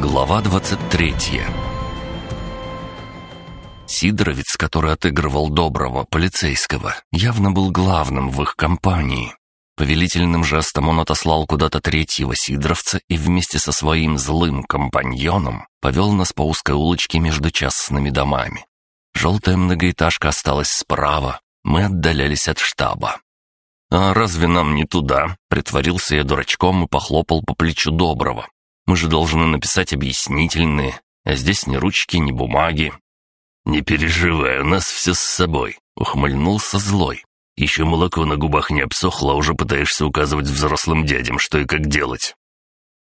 Глава 23 Сидоровец, который отыгрывал доброго полицейского, явно был главным в их компании. Повелительным жестом он отослал куда-то третьего сидоровца и вместе со своим злым компаньоном повел нас по узкой улочке между частными домами. Желтая многоэтажка осталась справа, мы отдалялись от штаба. «А разве нам не туда?» — притворился я дурачком и похлопал по плечу Доброго. «Мы же должны написать объяснительные, а здесь ни ручки, ни бумаги». «Не переживай, у нас все с собой», — ухмыльнулся злой. «Еще молоко на губах не обсохло, а уже пытаешься указывать взрослым дядям, что и как делать».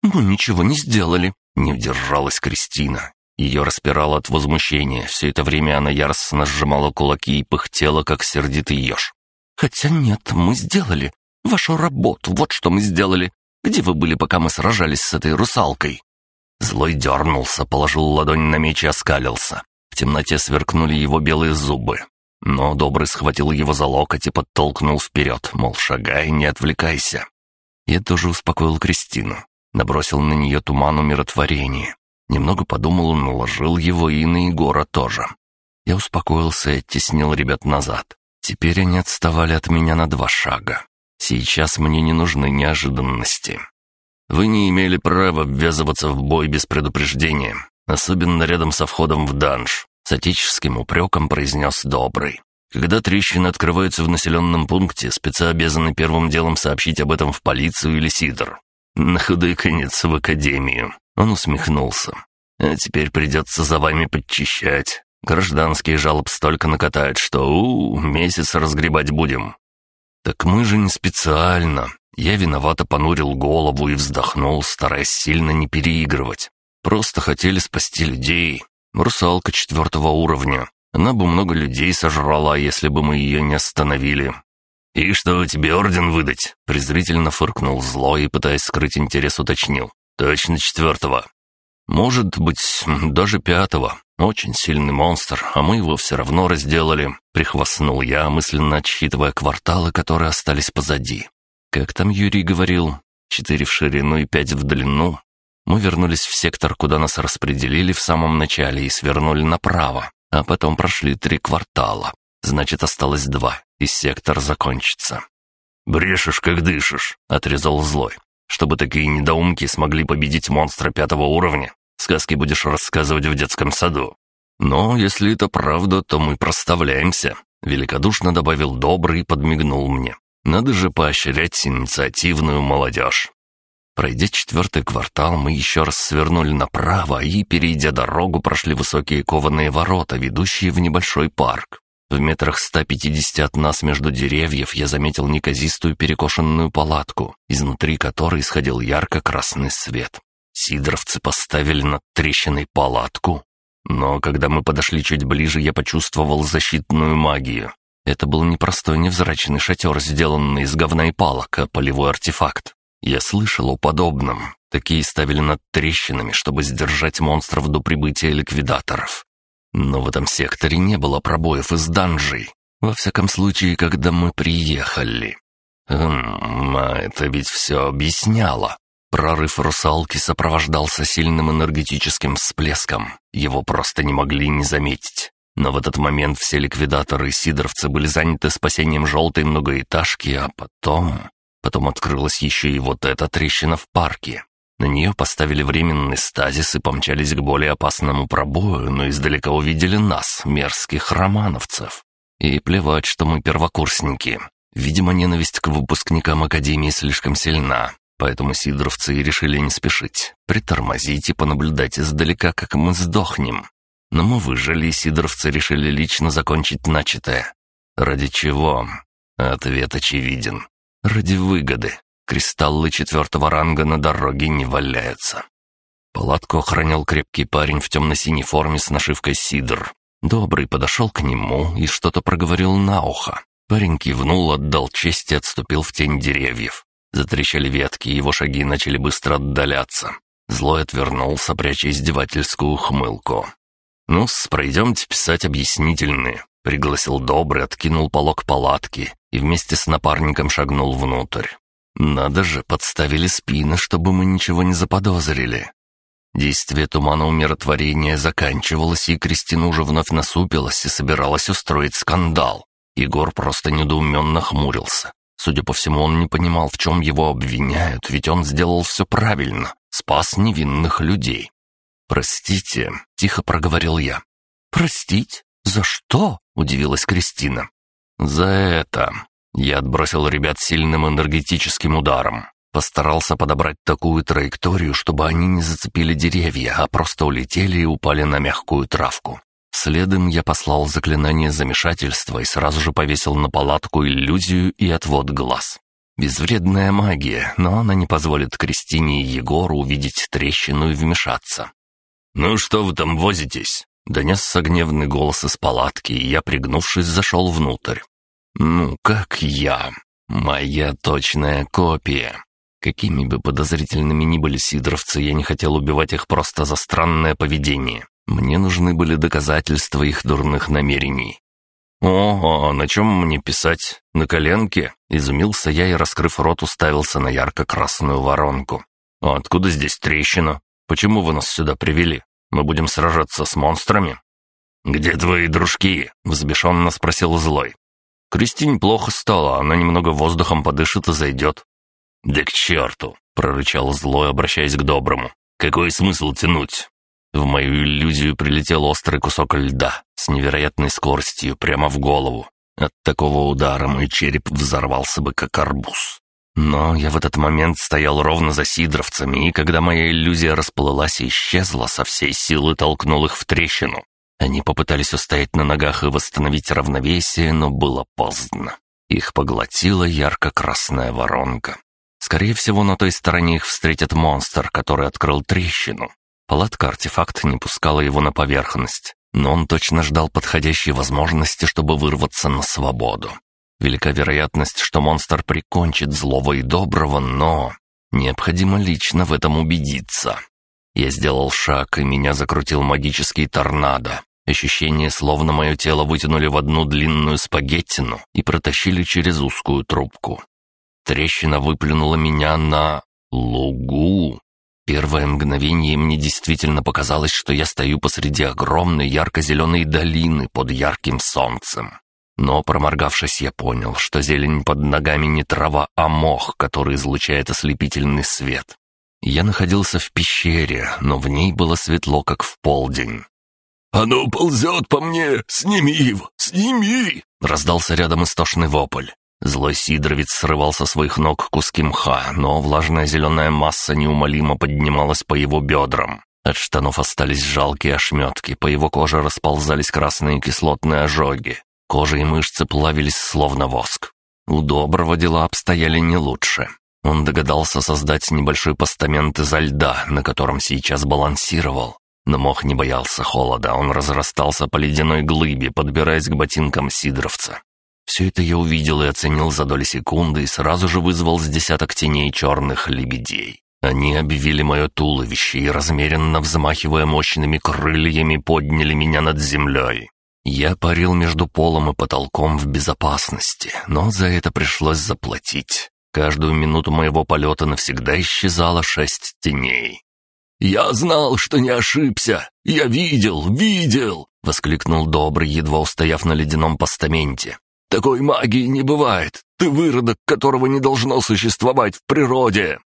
«Мы ничего не сделали», — не удержалась Кристина. Ее распирало от возмущения. Все это время она яростно сжимала кулаки и пыхтела, как сердитый еж. «Хотя нет, мы сделали. Вашу работу, вот что мы сделали. Где вы были, пока мы сражались с этой русалкой?» Злой дернулся, положил ладонь на меч и оскалился. В темноте сверкнули его белые зубы. Но Добрый схватил его за локоть и подтолкнул вперед, мол, шагай, не отвлекайся. Я тоже успокоил Кристину. Набросил на нее туман умиротворения. Немного подумал, наложил его и на Егора тоже. Я успокоился и оттеснил ребят назад. Теперь они отставали от меня на два шага. Сейчас мне не нужны неожиданности. Вы не имели права ввязываться в бой без предупреждения, особенно рядом со входом в данж, с отеческим упреком произнес Добрый. Когда трещины открываются в населенном пункте, спецы обязаны первым делом сообщить об этом в полицию или СИДР. На худой конец в академию. Он усмехнулся. «А теперь придется за вами подчищать. Гражданские жалоб столько накатают, что, у, месяц разгребать будем». «Так мы же не специально». Я виновато понурил голову и вздохнул, стараясь сильно не переигрывать. Просто хотели спасти людей. Русалка четвертого уровня. Она бы много людей сожрала, если бы мы ее не остановили. «И что, тебе орден выдать?» Презрительно фыркнул зло и, пытаясь скрыть интерес, уточнил. «Точно четвертого. Может быть, даже пятого. Очень сильный монстр, а мы его все равно разделали», — прихвастнул я, мысленно отсчитывая кварталы, которые остались позади. Как там Юрий говорил? Четыре в ширину и пять в длину. Мы вернулись в сектор, куда нас распределили в самом начале и свернули направо, а потом прошли три квартала. Значит, осталось два, и сектор закончится. «Брешешь, как дышишь», — отрезал злой. Чтобы такие недоумки смогли победить монстра пятого уровня, сказки будешь рассказывать в детском саду. Но если это правда, то мы проставляемся», — великодушно добавил Добрый и подмигнул мне. «Надо же поощрять инициативную молодежь». Пройдя четвертый квартал, мы еще раз свернули направо и, перейдя дорогу, прошли высокие кованые ворота, ведущие в небольшой парк. В метрах 150 от нас между деревьев я заметил неказистую перекошенную палатку, изнутри которой исходил ярко-красный свет. Сидоровцы поставили над трещиной палатку. Но когда мы подошли чуть ближе, я почувствовал защитную магию. Это был не простой невзрачный шатер, сделанный из говна и палок, а полевой артефакт. Я слышал о подобном. Такие ставили над трещинами, чтобы сдержать монстров до прибытия ликвидаторов. Но в этом секторе не было пробоев из данжей. Во всяком случае, когда мы приехали. Хм, а это ведь все объясняло. Прорыв русалки сопровождался сильным энергетическим всплеском. Его просто не могли не заметить. Но в этот момент все ликвидаторы и сидоровцы были заняты спасением желтой многоэтажки, а потом... Потом открылась еще и вот эта трещина в парке. На нее поставили временный стазис и помчались к более опасному пробою, но издалека увидели нас, мерзких романовцев. И плевать, что мы первокурсники. Видимо, ненависть к выпускникам Академии слишком сильна, поэтому сидоровцы и решили не спешить, притормозить и понаблюдать издалека, как мы сдохнем. Но мы выжили, и сидоровцы решили лично закончить начатое. Ради чего? Ответ очевиден. Ради выгоды. Кристаллы четвертого ранга на дороге не валяются. Палатку охранял крепкий парень в темно-синей форме с нашивкой «Сидр». Добрый подошел к нему и что-то проговорил на ухо. Парень кивнул, отдал честь и отступил в тень деревьев. Затрещали ветки, его шаги начали быстро отдаляться. Злой отвернулся, пряча издевательскую ухмылку. «Ну-с, пройдемте писать объяснительные», — пригласил Добрый, откинул полог палатки и вместе с напарником шагнул внутрь. «Надо же, подставили спины, чтобы мы ничего не заподозрили». Действие тумана умиротворения заканчивалось, и Кристина уже вновь насупилась и собиралась устроить скандал. Егор просто недоуменно хмурился. Судя по всему, он не понимал, в чем его обвиняют, ведь он сделал все правильно, спас невинных людей. «Простите», — тихо проговорил я. «Простить? За что?» — удивилась Кристина. «За это». Я отбросил ребят сильным энергетическим ударом. Постарался подобрать такую траекторию, чтобы они не зацепили деревья, а просто улетели и упали на мягкую травку. Следом я послал заклинание замешательства и сразу же повесил на палатку иллюзию и отвод глаз. Безвредная магия, но она не позволит Кристине и Егору увидеть трещину и вмешаться. «Ну что вы там возитесь?» Донесся гневный голос из палатки, и я, пригнувшись, зашел внутрь. «Ну, как я? Моя точная копия. Какими бы подозрительными ни были сидоровцы, я не хотел убивать их просто за странное поведение. Мне нужны были доказательства их дурных намерений. «О, а на чем мне писать? На коленке?» Изумился я и, раскрыв рот, уставился на ярко-красную воронку. «А откуда здесь трещина? Почему вы нас сюда привели? Мы будем сражаться с монстрами?» «Где твои дружки?» — взбешенно спросил злой. «Кристине плохо стало, она немного воздухом подышит и зайдет». «Да к черту!» — прорычал злой, обращаясь к доброму. «Какой смысл тянуть? В мою иллюзию прилетел острый кусок льда с невероятной скоростью прямо в голову. От такого удара мой череп взорвался бы, как арбуз. Но я в этот момент стоял ровно за сидровцами, и когда моя иллюзия расплылась и исчезла, со всей силы толкнул их в трещину. Они попытались устоять на ногах и восстановить равновесие, но было поздно. Их поглотила ярко-красная воронка. Скорее всего, на той стороне их встретит монстр, который открыл трещину. Палатка-артефакт не пускала его на поверхность, но он точно ждал подходящей возможности, чтобы вырваться на свободу. Велика вероятность, что монстр прикончит злого и доброго, но... Необходимо лично в этом убедиться. Я сделал шаг, и меня закрутил магический торнадо. Ощущение, словно мое тело вытянули в одну длинную спагеттину и протащили через узкую трубку. Трещина выплюнула меня на... лугу. Первое мгновение мне действительно показалось, что я стою посреди огромной ярко-зеленой долины под ярким солнцем. Но, проморгавшись, я понял, что зелень под ногами не трава, а мох, который излучает ослепительный свет. Я находился в пещере, но в ней было светло, как в полдень. «Оно ползет по мне! Сними его! Сними!» Раздался рядом истошный вопль. Злой Сидоровец срывал со своих ног куски мха, но влажная зеленая масса неумолимо поднималась по его бедрам. От штанов остались жалкие ошметки, по его коже расползались красные кислотные ожоги. Кожа и мышцы плавились словно воск. У Доброго дела обстояли не лучше. Он догадался создать небольшой постамент изо льда, на котором сейчас балансировал. Но мох не боялся холода, он разрастался по ледяной глыбе, подбираясь к ботинкам Сидоровца. Все это я увидел и оценил за доли секунды и сразу же вызвал с десяток теней черных лебедей. Они обвили мое туловище и, размеренно взмахивая мощными крыльями, подняли меня над землей. Я парил между полом и потолком в безопасности, но за это пришлось заплатить. Каждую минуту моего полета навсегда исчезало шесть теней. «Я знал, что не ошибся! Я видел, видел!» — воскликнул Добрый, едва устояв на ледяном постаменте. Такой магии не бывает. Ты выродок, которого не должно существовать в природе».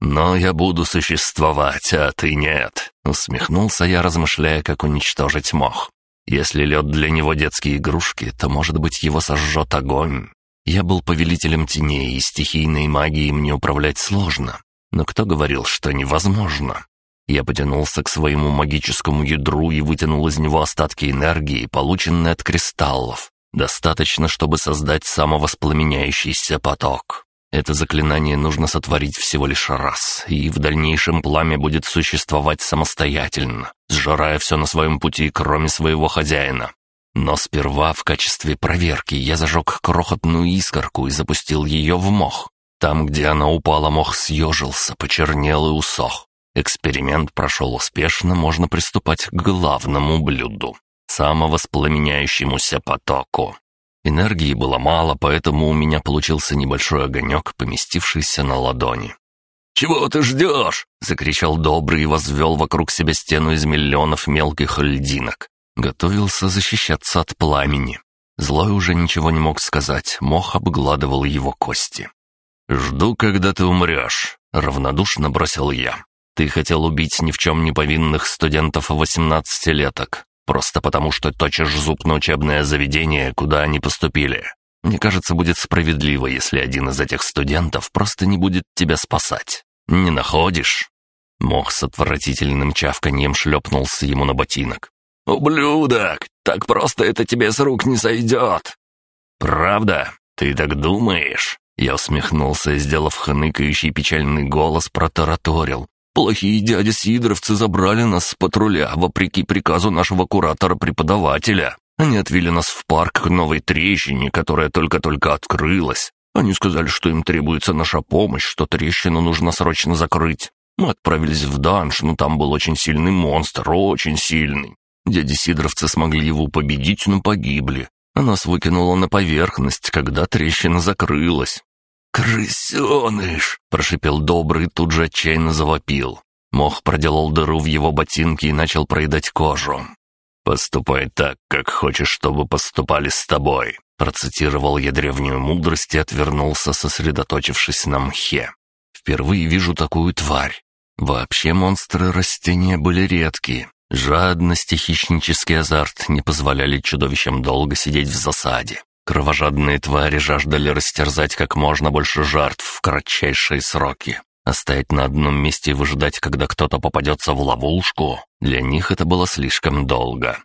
«Но я буду существовать, а ты нет», — усмехнулся я, размышляя, как уничтожить мох. «Если лед для него детские игрушки, то, может быть, его сожжет огонь. Я был повелителем теней, и стихийной магией мне управлять сложно. Но кто говорил, что невозможно?» Я потянулся к своему магическому ядру и вытянул из него остатки энергии, полученные от кристаллов. Достаточно, чтобы создать самовоспламеняющийся поток. Это заклинание нужно сотворить всего лишь раз, и в дальнейшем пламя будет существовать самостоятельно, сжирая все на своем пути, кроме своего хозяина. Но сперва в качестве проверки я зажег крохотную искорку и запустил ее в мох. Там, где она упала, мох съежился, почернел и усох. Эксперимент прошел успешно, можно приступать к главному блюду самовоспламеняющемуся потоку. Энергии было мало, поэтому у меня получился небольшой огонек, поместившийся на ладони. «Чего ты ждешь?» — закричал Добрый и возвел вокруг себя стену из миллионов мелких льдинок. Готовился защищаться от пламени. Злой уже ничего не мог сказать, мох обгладывал его кости. «Жду, когда ты умрешь», — равнодушно бросил я. «Ты хотел убить ни в чем не повинных студентов восемнадцатилеток, просто потому что точишь зуб на учебное заведение, куда они поступили. Мне кажется, будет справедливо, если один из этих студентов просто не будет тебя спасать. Не находишь?» Мох с отвратительным чавканьем шлепнулся ему на ботинок. «Ублюдок! Так просто это тебе с рук не сойдет!» «Правда? Ты так думаешь?» Я усмехнулся и, сделав хныкающий печальный голос, протараторил. «Плохие дяди Сидоровцы забрали нас с патруля, вопреки приказу нашего куратора-преподавателя. Они отвели нас в парк к новой трещине, которая только-только открылась. Они сказали, что им требуется наша помощь, что трещину нужно срочно закрыть. Мы отправились в данж, но там был очень сильный монстр, очень сильный. Дяди Сидоровцы смогли его победить, но погибли. А нас выкинуло на поверхность, когда трещина закрылась. «Крысеныш!» — прошипел Добрый, тут же отчаянно завопил. Мох проделал дыру в его ботинке и начал проедать кожу. «Поступай так, как хочешь, чтобы поступали с тобой», — процитировал я древнюю мудрость и отвернулся, сосредоточившись на мхе. «Впервые вижу такую тварь. Вообще монстры растения были редкие. Жадность и хищнический азарт не позволяли чудовищам долго сидеть в засаде. Кровожадные твари жаждали растерзать как можно больше жертв в кратчайшие сроки. А стоять на одном месте и выжидать, когда кто-то попадется в ловушку, для них это было слишком долго.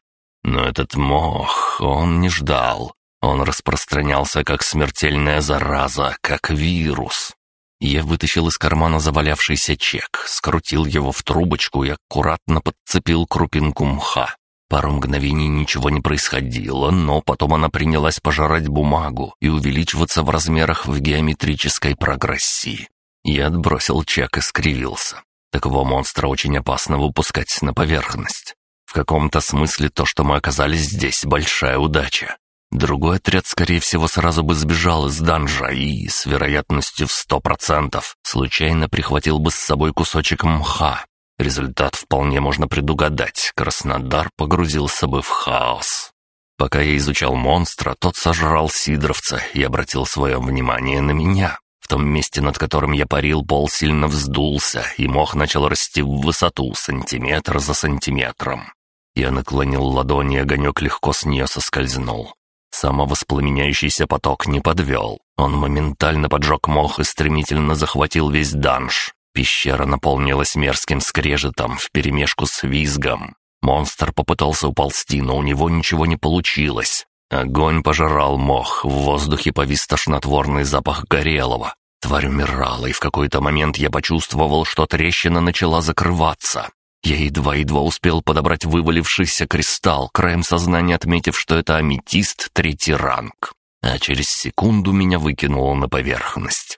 Но этот мох, он не ждал. Он распространялся как смертельная зараза, как вирус. Я вытащил из кармана завалявшийся чек, скрутил его в трубочку и аккуратно подцепил крупинку мха. Пару мгновений ничего не происходило, но потом она принялась пожирать бумагу и увеличиваться в размерах в геометрической прогрессии. Я отбросил чек и скривился. Такого монстра очень опасно выпускать на поверхность. В каком-то смысле то, что мы оказались здесь, большая удача. Другой отряд, скорее всего, сразу бы сбежал из данжа и, с вероятностью в сто процентов, случайно прихватил бы с собой кусочек мха. Результат вполне можно предугадать. Краснодар погрузился бы в хаос. Пока я изучал монстра, тот сожрал сидровца и обратил свое внимание на меня том месте, над которым я парил, пол сильно вздулся, и мох начал расти в высоту, сантиметр за сантиметром. Я наклонил ладони, огонек легко с нее соскользнул. Самовоспламеняющийся поток не подвел. Он моментально поджег мох и стремительно захватил весь данж. Пещера наполнилась мерзким скрежетом вперемешку с визгом. Монстр попытался уползти, но у него ничего не получилось. Огонь пожирал мох, в воздухе повис тошнотворный запах горелого. Тварь умирала, и в какой-то момент я почувствовал, что трещина начала закрываться. Я едва-едва успел подобрать вывалившийся кристалл, краем сознания отметив, что это аметист третий ранг. А через секунду меня выкинуло на поверхность.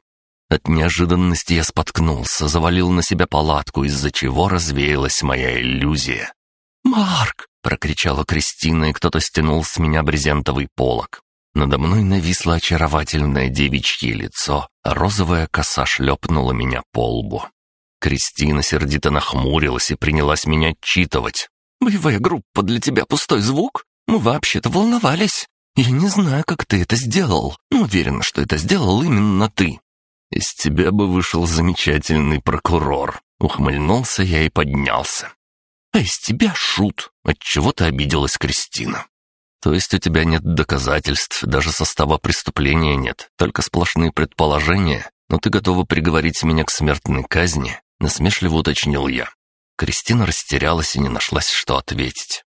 От неожиданности я споткнулся, завалил на себя палатку, из-за чего развеялась моя иллюзия. «Марк!» — прокричала Кристина, и кто-то стянул с меня брезентовый полог. Надо мной нависло очаровательное девичье лицо, а розовая коса шлепнула меня по лбу. Кристина сердито нахмурилась и принялась меня отчитывать. «Боевая группа для тебя пустой звук? Мы вообще-то волновались. Я не знаю, как ты это сделал, но уверена, что это сделал именно ты». «Из тебя бы вышел замечательный прокурор», — ухмыльнулся я и поднялся. «А из тебя шут», — отчего-то обиделась Кристина. То есть у тебя нет доказательств, даже состава преступления нет, только сплошные предположения, но ты готова приговорить меня к смертной казни?» — насмешливо уточнил я. Кристина растерялась и не нашлась, что ответить.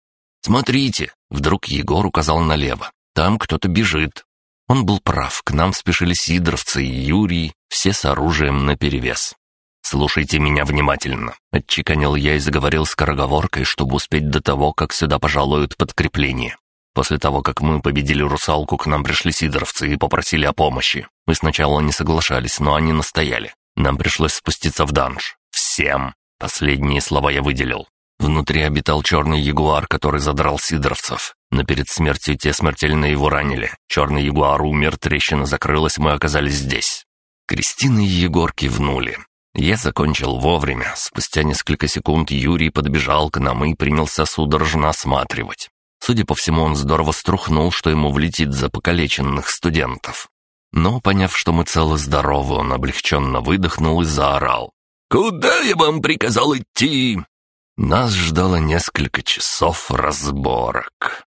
«Смотрите!» — вдруг Егор указал налево. «Там кто-то бежит». Он был прав, к нам спешили сидоровцы и Юрий, все с оружием наперевес. «Слушайте меня внимательно», — отчеканил я и заговорил скороговоркой, чтобы успеть до того, как сюда пожалуют подкрепление. После того, как мы победили русалку, к нам пришли сидоровцы и попросили о помощи. Мы сначала не соглашались, но они настояли. Нам пришлось спуститься в данж. Всем. Последние слова я выделил. Внутри обитал черный ягуар, который задрал сидоровцев. Но перед смертью те смертельно его ранили. Черный ягуар умер, трещина закрылась, мы оказались здесь. Кристина и Егор кивнули. Я закончил вовремя. Спустя несколько секунд Юрий подбежал к нам и принялся судорожно осматривать. Судя по всему, он здорово струхнул, что ему влетит за покалеченных студентов. Но, поняв, что мы целы-здоровы, он облегченно выдохнул и заорал. «Куда я вам приказал идти?» Нас ждало несколько часов разборок.